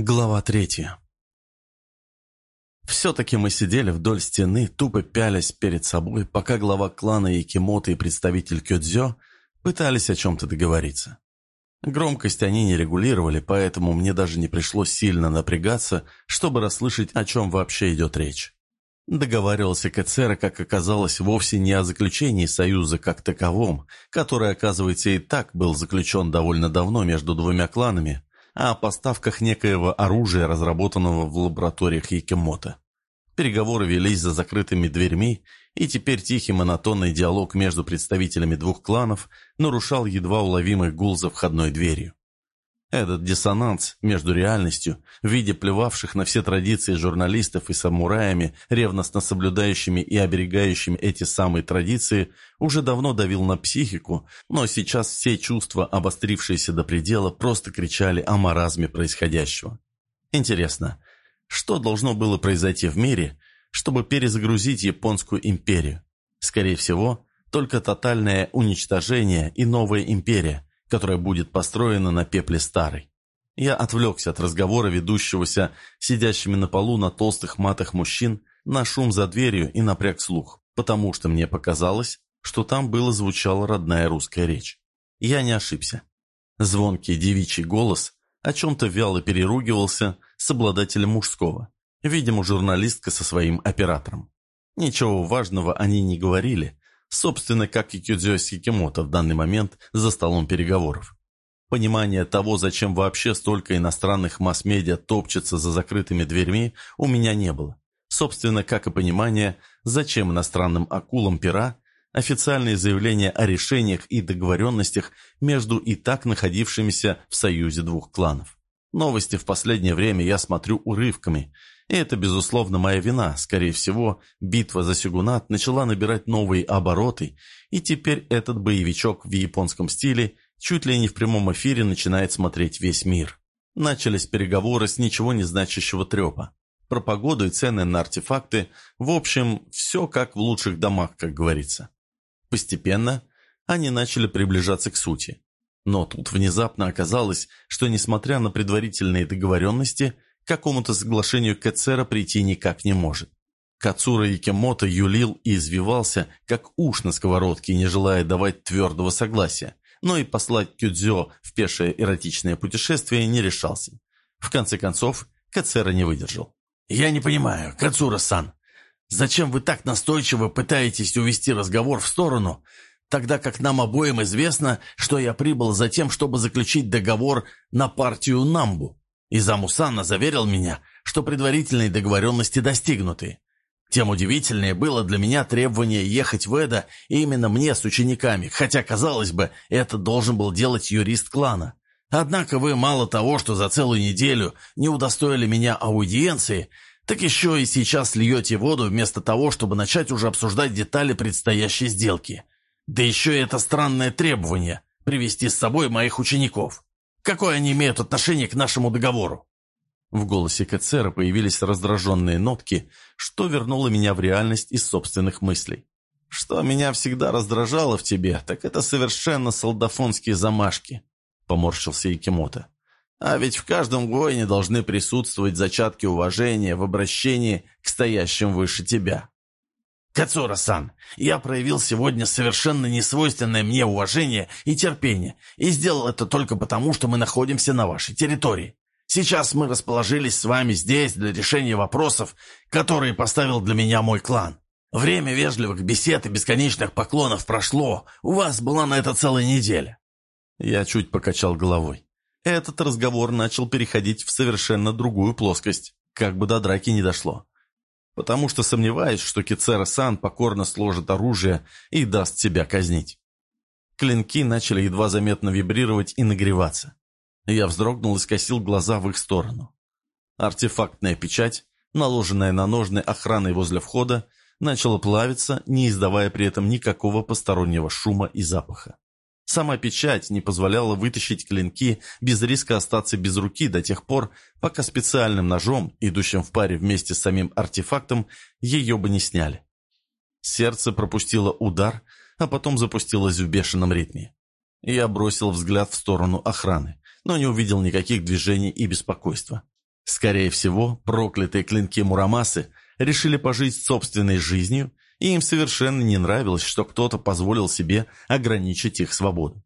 Глава третья. Все-таки мы сидели вдоль стены, тупо пялясь перед собой, пока глава клана Якимота и представитель Кёдзё пытались о чем-то договориться. Громкость они не регулировали, поэтому мне даже не пришлось сильно напрягаться, чтобы расслышать, о чем вообще идет речь. Договаривался Кэцера, как оказалось, вовсе не о заключении союза как таковом, который, оказывается, и так был заключен довольно давно между двумя кланами, а о поставках некоего оружия, разработанного в лабораториях Якимото. Переговоры велись за закрытыми дверьми, и теперь тихий монотонный диалог между представителями двух кланов нарушал едва уловимый гул за входной дверью. Этот диссонанс между реальностью, в виде плевавших на все традиции журналистов и самураями, ревностно соблюдающими и оберегающими эти самые традиции, уже давно давил на психику, но сейчас все чувства, обострившиеся до предела, просто кричали о маразме происходящего. Интересно, что должно было произойти в мире, чтобы перезагрузить японскую империю? Скорее всего, только тотальное уничтожение и новая империя – которая будет построена на пепле старой. Я отвлекся от разговора ведущегося сидящими на полу на толстых матах мужчин на шум за дверью и напряг слух, потому что мне показалось, что там было звучала родная русская речь. Я не ошибся. Звонкий девичий голос о чем-то вяло переругивался с обладателем мужского, видимо, журналистка со своим оператором. Ничего важного они не говорили, Собственно, как и Кюдзё Сикимото в данный момент за столом переговоров. Понимание того, зачем вообще столько иностранных масс-медиа топчется за закрытыми дверьми, у меня не было. Собственно, как и понимание, зачем иностранным акулам пера официальные заявления о решениях и договоренностях между и так находившимися в союзе двух кланов. Новости в последнее время я смотрю урывками – и это, безусловно, моя вина. Скорее всего, битва за Сюгунат начала набирать новые обороты, и теперь этот боевичок в японском стиле чуть ли не в прямом эфире начинает смотреть весь мир. Начались переговоры с ничего не значащего трепа. Про погоду и цены на артефакты, в общем, все как в лучших домах, как говорится. Постепенно они начали приближаться к сути. Но тут внезапно оказалось, что несмотря на предварительные договоренности – к какому-то соглашению Кэцера прийти никак не может. Кацура Якимото юлил и извивался, как уж на сковородке, не желая давать твердого согласия, но и послать Кюдзё в пешее эротичное путешествие не решался. В конце концов, Кацера не выдержал. «Я не понимаю, Кацура-сан, зачем вы так настойчиво пытаетесь увести разговор в сторону, тогда как нам обоим известно, что я прибыл за тем, чтобы заключить договор на партию Намбу?» И Замусанна заверил меня, что предварительные договоренности достигнуты. Тем удивительнее было для меня требование ехать в Эда именно мне с учениками, хотя, казалось бы, это должен был делать юрист клана. Однако вы мало того, что за целую неделю не удостоили меня аудиенции, так еще и сейчас льете воду вместо того, чтобы начать уже обсуждать детали предстоящей сделки. Да еще и это странное требование – привести с собой моих учеников. Какое они имеют отношение к нашему договору?» В голосе Кацера появились раздраженные нотки, что вернуло меня в реальность из собственных мыслей. «Что меня всегда раздражало в тебе, так это совершенно солдафонские замашки», — поморщился Якимото. «А ведь в каждом воине должны присутствовать зачатки уважения в обращении к стоящим выше тебя. «Кацура-сан, я проявил сегодня совершенно несвойственное мне уважение и терпение, и сделал это только потому, что мы находимся на вашей территории. Сейчас мы расположились с вами здесь для решения вопросов, которые поставил для меня мой клан. Время вежливых бесед и бесконечных поклонов прошло, у вас была на это целая неделя». Я чуть покачал головой. Этот разговор начал переходить в совершенно другую плоскость, как бы до драки не дошло потому что сомневаюсь, что Кицера-сан покорно сложит оружие и даст себя казнить. Клинки начали едва заметно вибрировать и нагреваться. Я вздрогнул и скосил глаза в их сторону. Артефактная печать, наложенная на ножны охраной возле входа, начала плавиться, не издавая при этом никакого постороннего шума и запаха. Сама печать не позволяла вытащить клинки без риска остаться без руки до тех пор, пока специальным ножом, идущим в паре вместе с самим артефактом, ее бы не сняли. Сердце пропустило удар, а потом запустилось в бешеном ритме. Я бросил взгляд в сторону охраны, но не увидел никаких движений и беспокойства. Скорее всего, проклятые клинки Мурамасы решили пожить собственной жизнью, и им совершенно не нравилось, что кто-то позволил себе ограничить их свободу.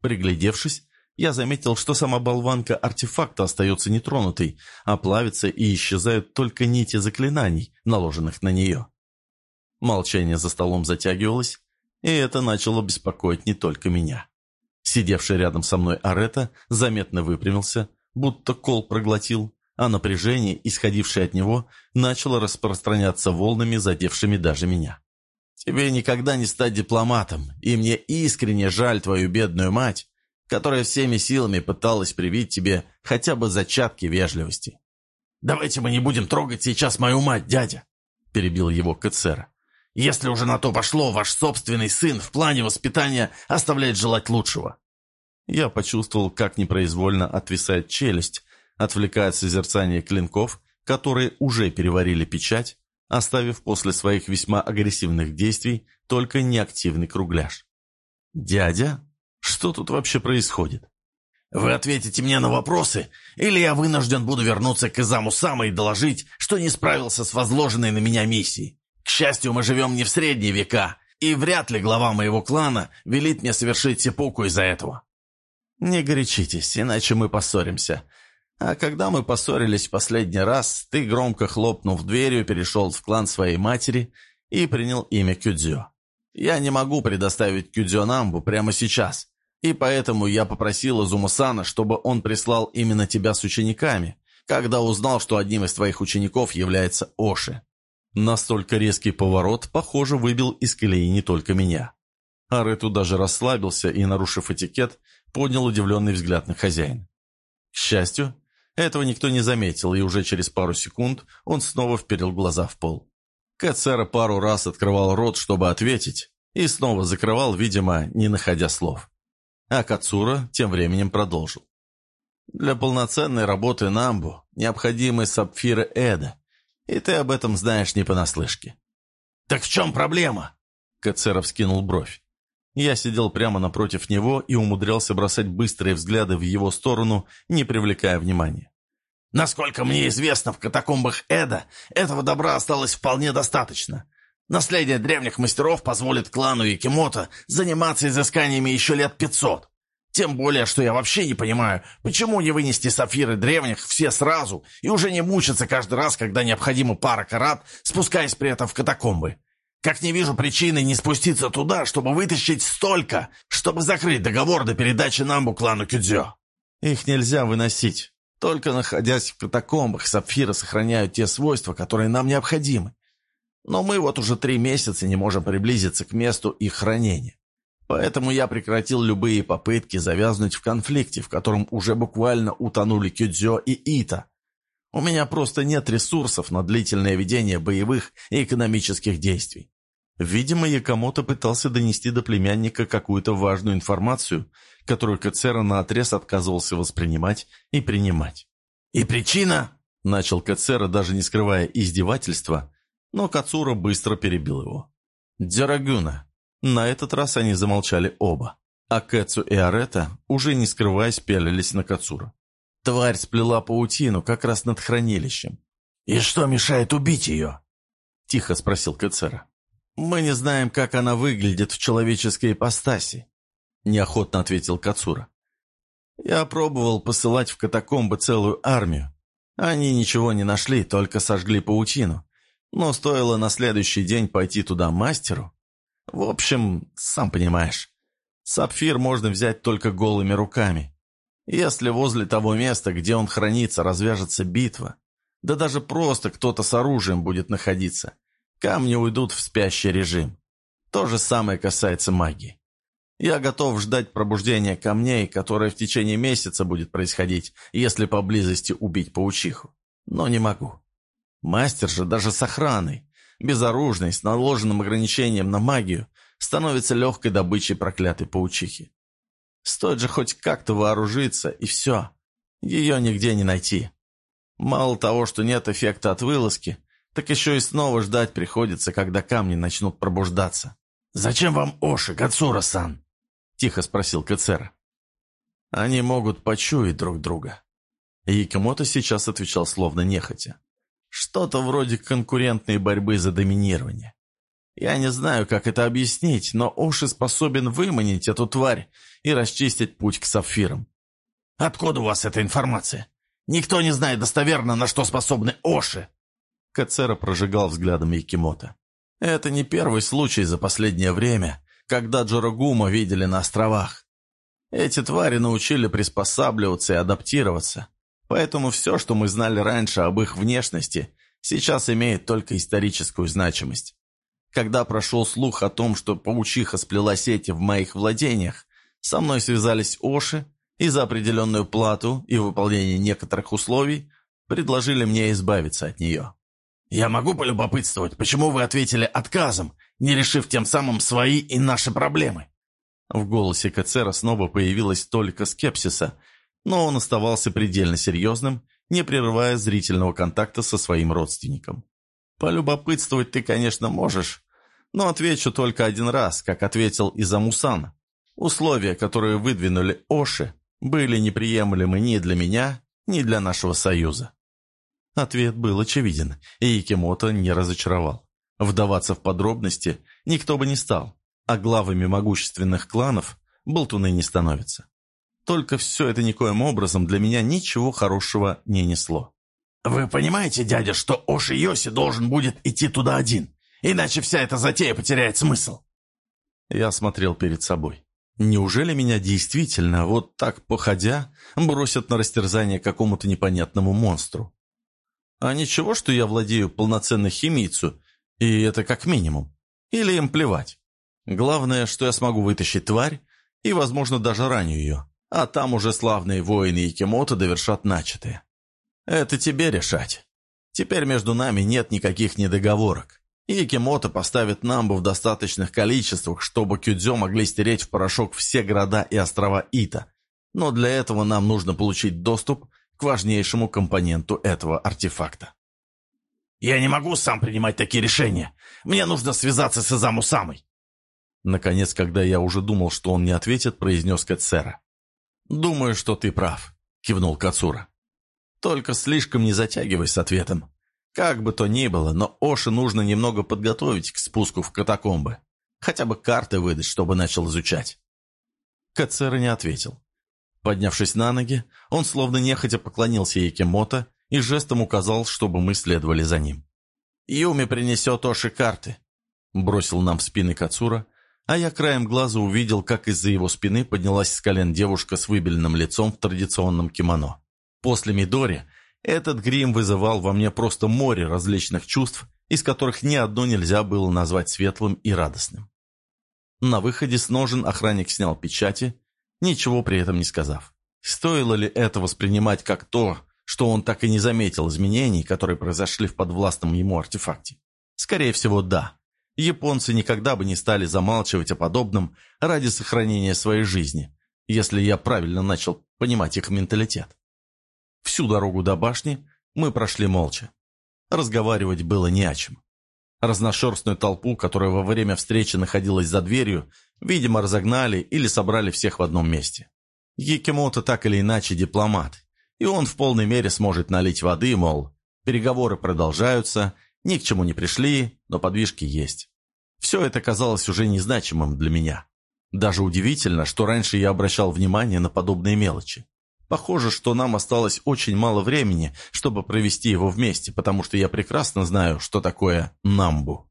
Приглядевшись, я заметил, что сама болванка артефакта остается нетронутой, а плавится и исчезают только нити заклинаний, наложенных на нее. Молчание за столом затягивалось, и это начало беспокоить не только меня. Сидевший рядом со мной Арета заметно выпрямился, будто кол проглотил, а напряжение, исходившее от него, начало распространяться волнами, задевшими даже меня. «Тебе никогда не стать дипломатом, и мне искренне жаль твою бедную мать, которая всеми силами пыталась привить тебе хотя бы зачатки вежливости». «Давайте мы не будем трогать сейчас мою мать, дядя», — перебил его Кацера. «Если уже на то пошло, ваш собственный сын в плане воспитания оставляет желать лучшего». Я почувствовал, как непроизвольно отвисает челюсть, отвлекая от созерцания клинков, которые уже переварили печать, оставив после своих весьма агрессивных действий только неактивный кругляш. «Дядя?» Что тут вообще происходит? Вы ответите мне на вопросы, или я вынужден буду вернуться к Изаму Сама и доложить, что не справился с возложенной на меня миссией. К счастью, мы живем не в средние века, и вряд ли глава моего клана велит мне совершить сепуку из-за этого. Не горячитесь, иначе мы поссоримся. А когда мы поссорились в последний раз, ты, громко хлопнув дверью, перешел в клан своей матери и принял имя Кюдзё. Я не могу предоставить Кюдзё Намбу прямо сейчас, и поэтому я попросил Изумусана, чтобы он прислал именно тебя с учениками, когда узнал, что одним из твоих учеников является Оши. Настолько резкий поворот, похоже, выбил из колеи не только меня. Арету даже расслабился и, нарушив этикет, поднял удивленный взгляд на хозяина. К счастью, этого никто не заметил, и уже через пару секунд он снова вперил глаза в пол. Кацера пару раз открывал рот, чтобы ответить, и снова закрывал, видимо, не находя слов. А Кацура тем временем продолжил. «Для полноценной работы Намбу необходимы сапфиры Эда, и ты об этом знаешь не понаслышке». «Так в чем проблема?» Кацеров скинул бровь. Я сидел прямо напротив него и умудрялся бросать быстрые взгляды в его сторону, не привлекая внимания. «Насколько мне известно, в катакомбах Эда этого добра осталось вполне достаточно. Наследие древних мастеров позволит клану Якимото заниматься изысканиями еще лет пятьсот. Тем более, что я вообще не понимаю, почему не вынести сапфиры древних все сразу и уже не мучиться каждый раз, когда необходима пара карат, спускаясь при этом в катакомбы. Как не вижу причины не спуститься туда, чтобы вытащить столько, чтобы закрыть договор до передачи Намбу клану Кюдзё. Их нельзя выносить. Только находясь в катакомбах, сапфиры сохраняют те свойства, которые нам необходимы. Но мы вот уже три месяца не можем приблизиться к месту их хранения. Поэтому я прекратил любые попытки завязнуть в конфликте, в котором уже буквально утонули Кюдзё и Ита. У меня просто нет ресурсов на длительное ведение боевых и экономических действий. Видимо, Якомото пытался донести до племянника какую-то важную информацию, которую Кацера наотрез отказывался воспринимать и принимать. «И причина?» – начал Кацера, даже не скрывая издевательства, но Кацура быстро перебил его. «Дярагюна». На этот раз они замолчали оба, а Кэцу и Арета, уже не скрываясь, пялились на Кацура. Тварь сплела паутину как раз над хранилищем. «И что мешает убить ее?» – тихо спросил Кацера. «Мы не знаем, как она выглядит в человеческой ипостаси», – неохотно ответил Кацура. «Я пробовал посылать в катакомбы целую армию. Они ничего не нашли, только сожгли паутину. Но стоило на следующий день пойти туда мастеру. В общем, сам понимаешь, сапфир можно взять только голыми руками. Если возле того места, где он хранится, развяжется битва, да даже просто кто-то с оружием будет находиться, камни уйдут в спящий режим. То же самое касается магии. Я готов ждать пробуждения камней, которое в течение месяца будет происходить, если поблизости убить паучиху. Но не могу. Мастер же даже с охраной, безоружный, с наложенным ограничением на магию, становится легкой добычей проклятой паучихи. Стоит же хоть как-то вооружиться, и все. Ее нигде не найти. Мало того, что нет эффекта от вылазки, так еще и снова ждать приходится, когда камни начнут пробуждаться. «Зачем вам Оши, Гацура-сан?» — тихо спросил Кацера. «Они могут почуять друг друга. Якимото сейчас отвечал словно нехотя. Что-то вроде конкурентной борьбы за доминирование. Я не знаю, как это объяснить, но Оши способен выманить эту тварь и расчистить путь к сапфирам. «Откуда у вас эта информация? Никто не знает достоверно, на что способны Оши!» Кацера прожигал взглядом Якимото. «Это не первый случай за последнее время, когда Джорогума видели на островах. Эти твари научили приспосабливаться и адаптироваться, поэтому все, что мы знали раньше об их внешности, сейчас имеет только историческую значимость. Когда прошел слух о том, что паучиха сплела сети в моих владениях, со мной связались Оши и за определенную плату и выполнение некоторых условий предложили мне избавиться от нее. «Я могу полюбопытствовать, почему вы ответили отказом, не решив тем самым свои и наши проблемы?» В голосе Кацера снова появилось только скепсиса, но он оставался предельно серьезным, не прерывая зрительного контакта со своим родственником. «Полюбопытствовать ты, конечно, можешь, но отвечу только один раз, как ответил и за Мусана. Условия, которые выдвинули Оши, были неприемлемы ни для меня, ни для нашего союза. Ответ был очевиден, и Якимото не разочаровал. Вдаваться в подробности никто бы не стал, а главами могущественных кланов болтуны не становятся. Только все это никоим образом для меня ничего хорошего не несло. «Вы понимаете, дядя, что Оши Йоси должен будет идти туда один, иначе вся эта затея потеряет смысл?» Я смотрел перед собой. Неужели меня действительно, вот так походя, бросят на растерзание какому-то непонятному монстру? А ничего, что я владею полноценной химийцу, и это как минимум. Или им плевать. Главное, что я смогу вытащить тварь, и, возможно, даже раню ее. А там уже славные воины и кемоты довершат начатое. Это тебе решать. Теперь между нами нет никаких недоговорок. И Кимото поставит Намбу в достаточных количествах, чтобы Кюдзё могли стереть в порошок все города и острова Ита. Но для этого нам нужно получить доступ к важнейшему компоненту этого артефакта. «Я не могу сам принимать такие решения. Мне нужно связаться с Изаму Самой». Наконец, когда я уже думал, что он не ответит, произнес Кацера. «Думаю, что ты прав», — кивнул Кацура. «Только слишком не затягивай с ответом. Как бы то ни было, но Оши нужно немного подготовить к спуску в катакомбы. Хотя бы карты выдать, чтобы начал изучать. Кацера не ответил. Поднявшись на ноги, он словно нехотя поклонился Якимото и жестом указал, чтобы мы следовали за ним. «Юми принесет Оши карты», — бросил нам в спины Кацура, а я краем глаза увидел, как из-за его спины поднялась с колен девушка с выбеленным лицом в традиционном кимоно. После Мидори этот грим вызывал во мне просто море различных чувств, из которых ни одно нельзя было назвать светлым и радостным. На выходе с ножен охранник снял печати, ничего при этом не сказав. Стоило ли это воспринимать как то, что он так и не заметил изменений, которые произошли в подвластном ему артефакте? Скорее всего, да. Японцы никогда бы не стали замалчивать о подобном ради сохранения своей жизни, если я правильно начал понимать их менталитет. Всю дорогу до башни мы прошли молча. Разговаривать было не о чем. Разношерстную толпу, которая во время встречи находилась за дверью, видимо, разогнали или собрали всех в одном месте. Якимото так или иначе дипломат, и он в полной мере сможет налить воды, мол, переговоры продолжаются, ни к чему не пришли, но подвижки есть. Все это казалось уже незначимым для меня. Даже удивительно, что раньше я обращал внимание на подобные мелочи. Похоже, что нам осталось очень мало времени, чтобы провести его вместе, потому что я прекрасно знаю, что такое намбу.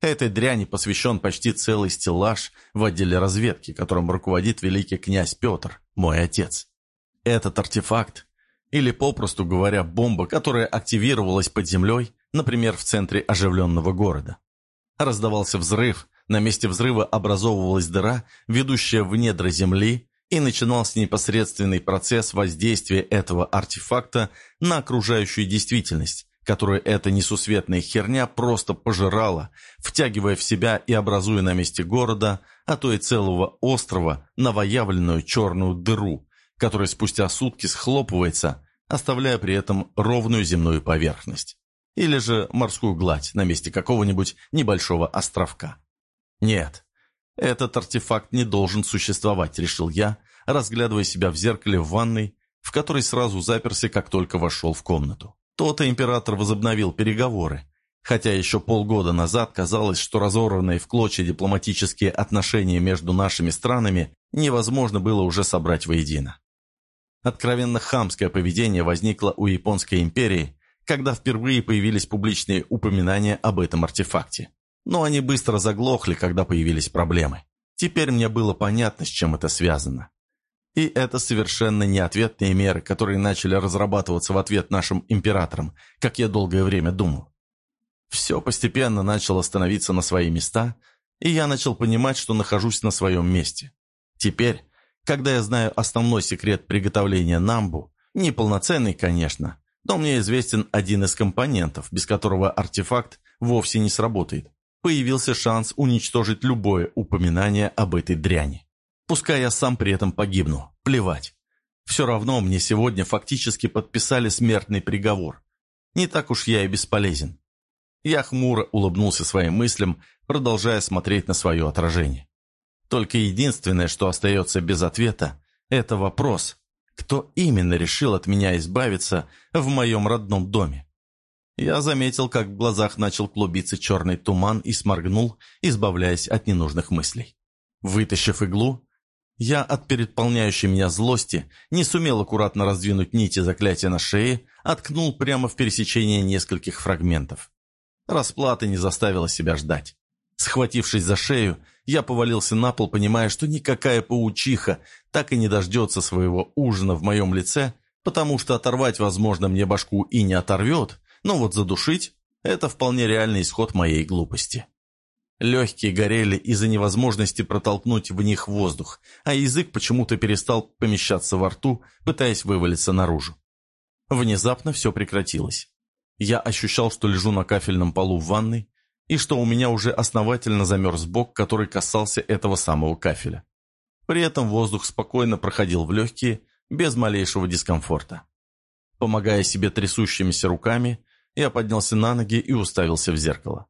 Этой дряни посвящен почти целый стеллаж в отделе разведки, которым руководит великий князь Петр, мой отец. Этот артефакт, или попросту говоря, бомба, которая активировалась под землей, например, в центре оживленного города. Раздавался взрыв, на месте взрыва образовывалась дыра, ведущая в недра земли, и начинался непосредственный процесс воздействия этого артефакта на окружающую действительность, которую эта несусветная херня просто пожирала, втягивая в себя и образуя на месте города, а то и целого острова, новоявленную черную дыру, которая спустя сутки схлопывается, оставляя при этом ровную земную поверхность. Или же морскую гладь на месте какого-нибудь небольшого островка. Нет, этот артефакт не должен существовать, решил я, разглядывая себя в зеркале в ванной, в который сразу заперся, как только вошел в комнату. То-то император возобновил переговоры, хотя еще полгода назад казалось, что разорванные в клочья дипломатические отношения между нашими странами невозможно было уже собрать воедино. Откровенно хамское поведение возникло у Японской империи, когда впервые появились публичные упоминания об этом артефакте. Но они быстро заглохли, когда появились проблемы. Теперь мне было понятно, с чем это связано. И это совершенно не ответные меры, которые начали разрабатываться в ответ нашим императорам, как я долгое время думал. Все постепенно начало становиться на свои места, и я начал понимать, что нахожусь на своем месте. Теперь, когда я знаю основной секрет приготовления намбу, неполноценный, конечно, но мне известен один из компонентов, без которого артефакт вовсе не сработает, появился шанс уничтожить любое упоминание об этой дряни. Пускай я сам при этом погибну. Плевать. Все равно мне сегодня фактически подписали смертный приговор. Не так уж я и бесполезен. Я хмуро улыбнулся своим мыслям, продолжая смотреть на свое отражение. Только единственное, что остается без ответа, это вопрос, кто именно решил от меня избавиться в моем родном доме. Я заметил, как в глазах начал клубиться черный туман и сморгнул, избавляясь от ненужных мыслей. Вытащив иглу, я от переполняющей меня злости не сумел аккуратно раздвинуть нити заклятия на шее, откнул прямо в пересечение нескольких фрагментов. Расплата не заставила себя ждать. Схватившись за шею, я повалился на пол, понимая, что никакая паучиха так и не дождется своего ужина в моем лице, потому что оторвать, возможно, мне башку и не оторвет, но вот задушить – это вполне реальный исход моей глупости. Легкие горели из-за невозможности протолкнуть в них воздух, а язык почему-то перестал помещаться во рту, пытаясь вывалиться наружу. Внезапно все прекратилось. Я ощущал, что лежу на кафельном полу в ванной, и что у меня уже основательно замерз бок, который касался этого самого кафеля. При этом воздух спокойно проходил в легкие, без малейшего дискомфорта. Помогая себе трясущимися руками, я поднялся на ноги и уставился в зеркало.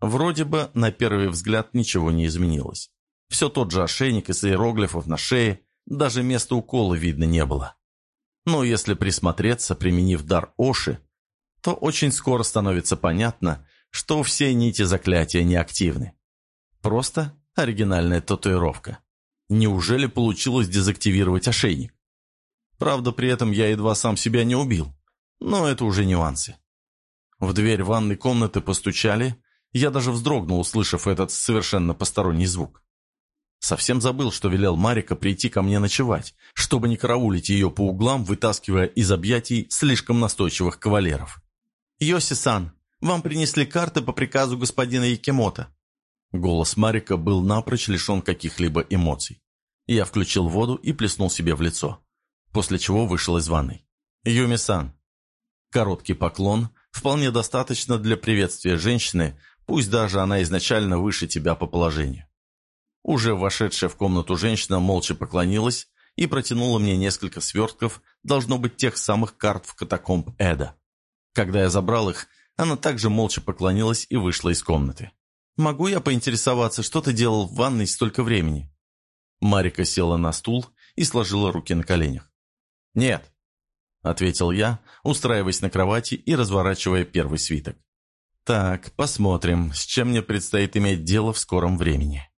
Вроде бы, на первый взгляд, ничего не изменилось. Все тот же ошейник из иероглифов на шее, даже места укола видно не было. Но если присмотреться, применив дар Оши, то очень скоро становится понятно, что все нити заклятия неактивны. Просто оригинальная татуировка. Неужели получилось дезактивировать ошейник? Правда, при этом я едва сам себя не убил. Но это уже нюансы. В дверь ванной комнаты постучали, я даже вздрогнул, услышав этот совершенно посторонний звук. Совсем забыл, что велел Марика прийти ко мне ночевать, чтобы не караулить ее по углам, вытаскивая из объятий слишком настойчивых кавалеров. «Йоси-сан, вам принесли карты по приказу господина Якимота». Голос Марика был напрочь лишен каких-либо эмоций. Я включил воду и плеснул себе в лицо, после чего вышел из ванной. «Юми-сан». Короткий поклон, вполне достаточно для приветствия женщины, пусть даже она изначально выше тебя по положению. Уже вошедшая в комнату женщина молча поклонилась и протянула мне несколько свертков, должно быть тех самых карт в катакомб Эда. Когда я забрал их, она также молча поклонилась и вышла из комнаты. «Могу я поинтересоваться, что ты делал в ванной столько времени?» Марика села на стул и сложила руки на коленях. «Нет», — ответил я, устраиваясь на кровати и разворачивая первый свиток. Так, посмотрим, с чем мне предстоит иметь дело в скором времени.